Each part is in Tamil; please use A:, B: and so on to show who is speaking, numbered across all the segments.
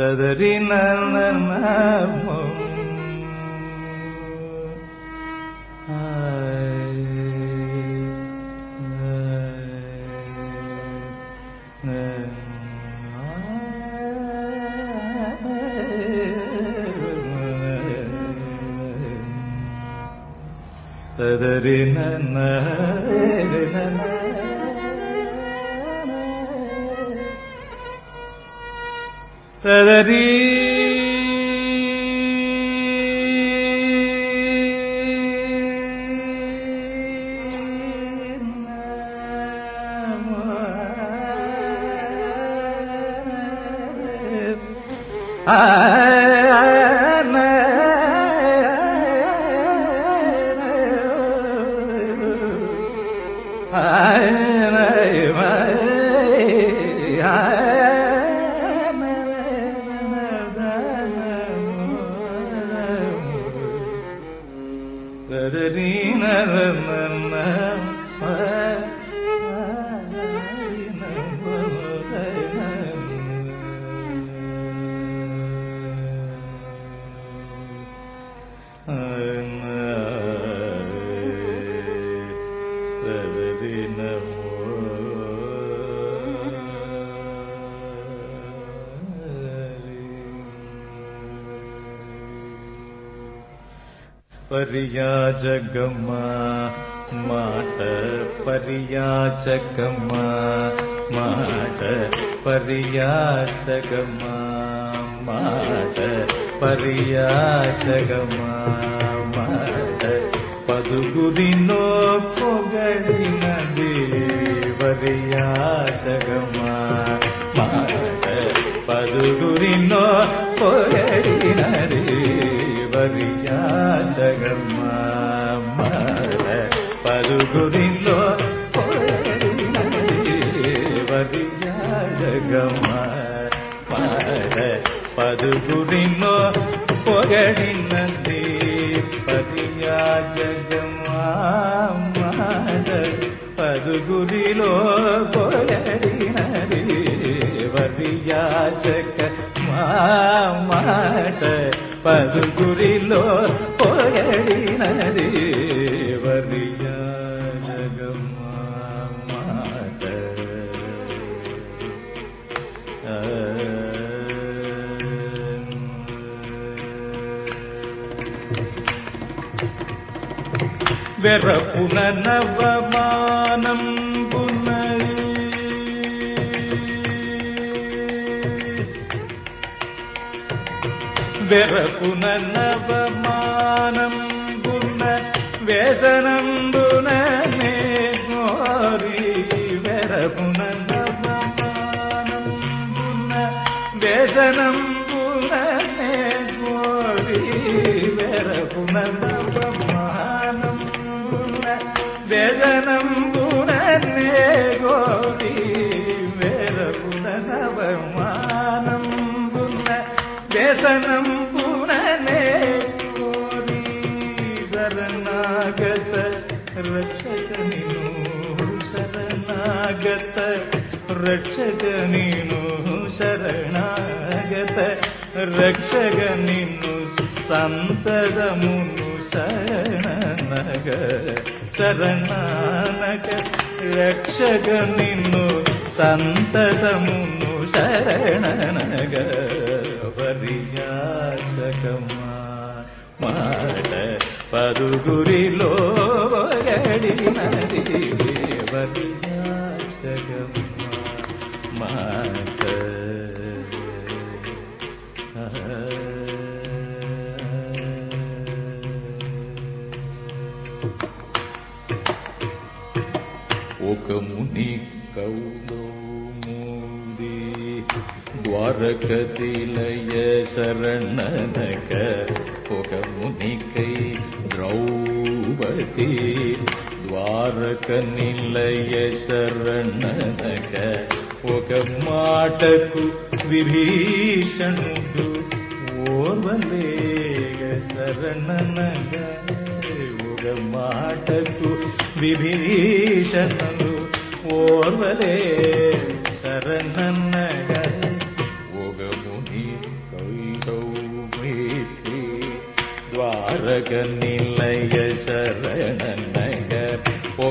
A: تدرين المهم تدرين ததரி பரியா ஜகம்மா மாட பரியா ஜகம்மா மாட பரியா ஜகம்மா மாட பரியா ஜகம்மா மாட பதுகுதினோ பொகழின தேவரியா ஜகம்மா மாட பதுகுரினோ பொகழினரே పొగడినది వరియాచగమా మాట పదుగురిలో పొగడినది పర్యాజగమా పదుగురిలో పొగడినది వరియాచక మాట పదుగురిలో పోయడినది దేవరియ వెరపున నవమానం வெற புனர்நவமானம் புர்ண வேசனம் ರಕ್ಷಕನಿನೋ ಶರಣಾಗತ ರಕ್ಷಕನಿನೋ ಶರಣಾಗತ ರಕ್ಷಕನಿನ್ನು ಸಂತದ ಮುನು ಶರಣನಗ ಶರಣನಗ ರಕ್ಷಕನಿನ್ನು ಸಂತದ ಮುನು ಶರಣನಗ ಪರಿಯಾಸಕಮ ಮಾಡ ಪದುಗುರಿಲೋ கதிலய சரணனக புகமுனிக்கை திரௌபதி మాట ఒక ముని కౌదౌముది ద్వారకతిలయ శరణనక ఒక మునికై ద్రౌపది ద్వారక నిలయ శరణనక ఒక మాటకు విభీషణుడు ఓర్వలేగ శరణనగా ఒక మాటకు విభీషణులు ఓర్వలే శరణన్నగా ఒక ముని కైసౌమిత్రి ద్వారక నిలయ శరణన్నగ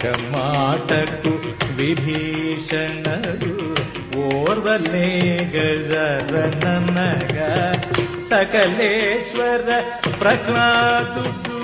A: ఒక మాటకు విభీషణులు ఓర్వలే గజరణనగా సకలేశ్వర ప్రహ్లాదుడు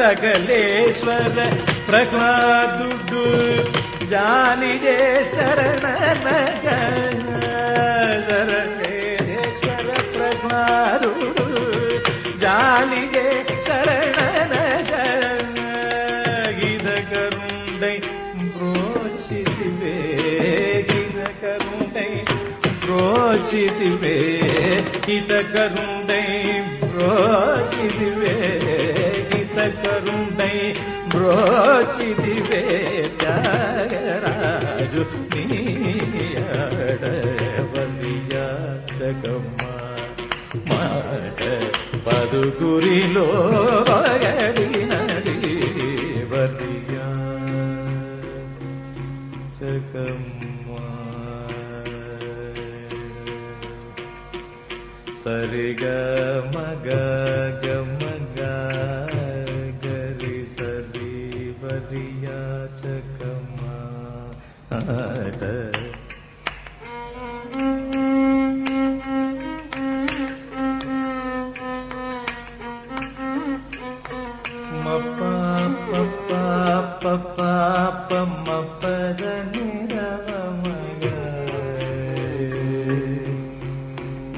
A: సకలేశ్వర ప్రహ్లాదుడు జానిజే காளியே சரணன கீத கருந்தை புரோச்சிதிவே கீத கருந்தை புரோச்சிதிவே கீத கருந்தை புரோச்சிதிவே கீத கருந்தை புரோச்சிதிவே தியாகராஜு நீ పదుగురిలో గడినది వలియా సరిగ మగ గమగ గరి సరి వరియా చకమా पाप मपर निरवमग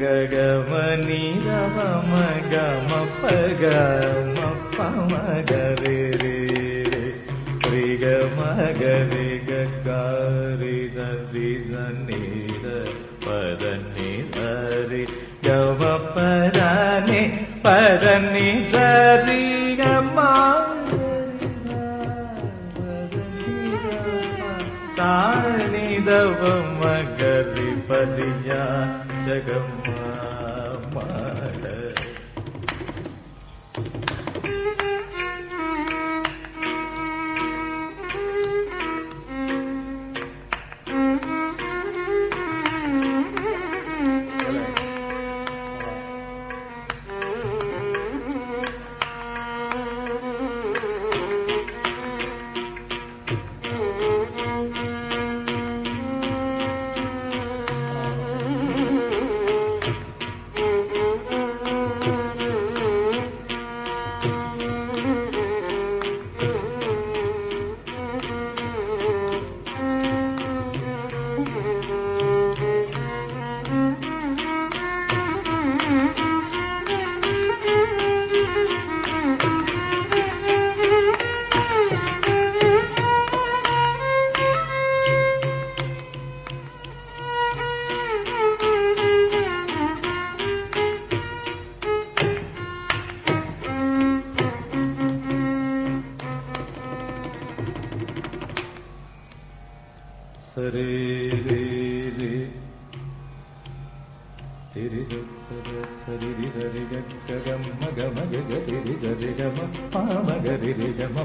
A: गगमनि रवमग मपग मपमग रे रे रे ग मग रे गगारि दरि जनि पदनि सरि गव परानि पदनि सरि ग परिया जगम्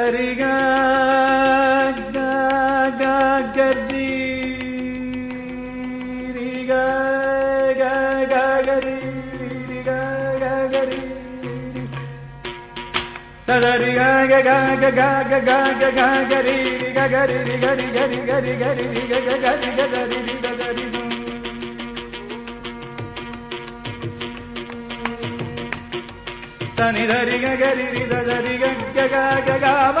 A: சரிகா கா கா கரி ரி கா கா கா கரி ரி கா கா கரி சதரி கா கா கா கா கா கா கா கா கா கரி ரி கா கரி ரி கரி கரி கரி கரி ரி கா கா கரி கரி ரி கா கரி சனி தரி கரி gaga gaga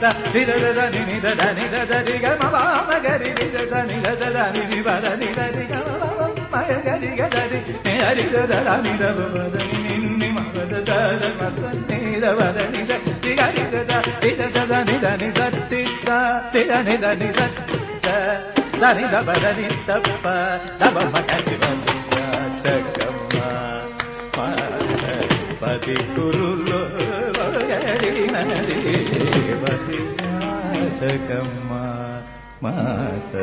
A: da da da ni ni da da ni da da ri ga ma pa ma ga ri ri da da ni da da da ni ni ba da ni da ri ga ma pa ma ga ri ga da ri ni da ri da da ni da ba ba da ni ni ni ma ba da da da ma sa ni da ba da ni da ri ga ri da da ri da da ni da ni da ti da ti da ni da ni da సరి దరి తప్ప తవ చకమ్మ పది గురులో చకమ్మ మాత